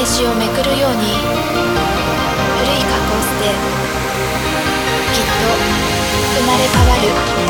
ページをめくるように古い過去を捨てきっと生まれ変わる。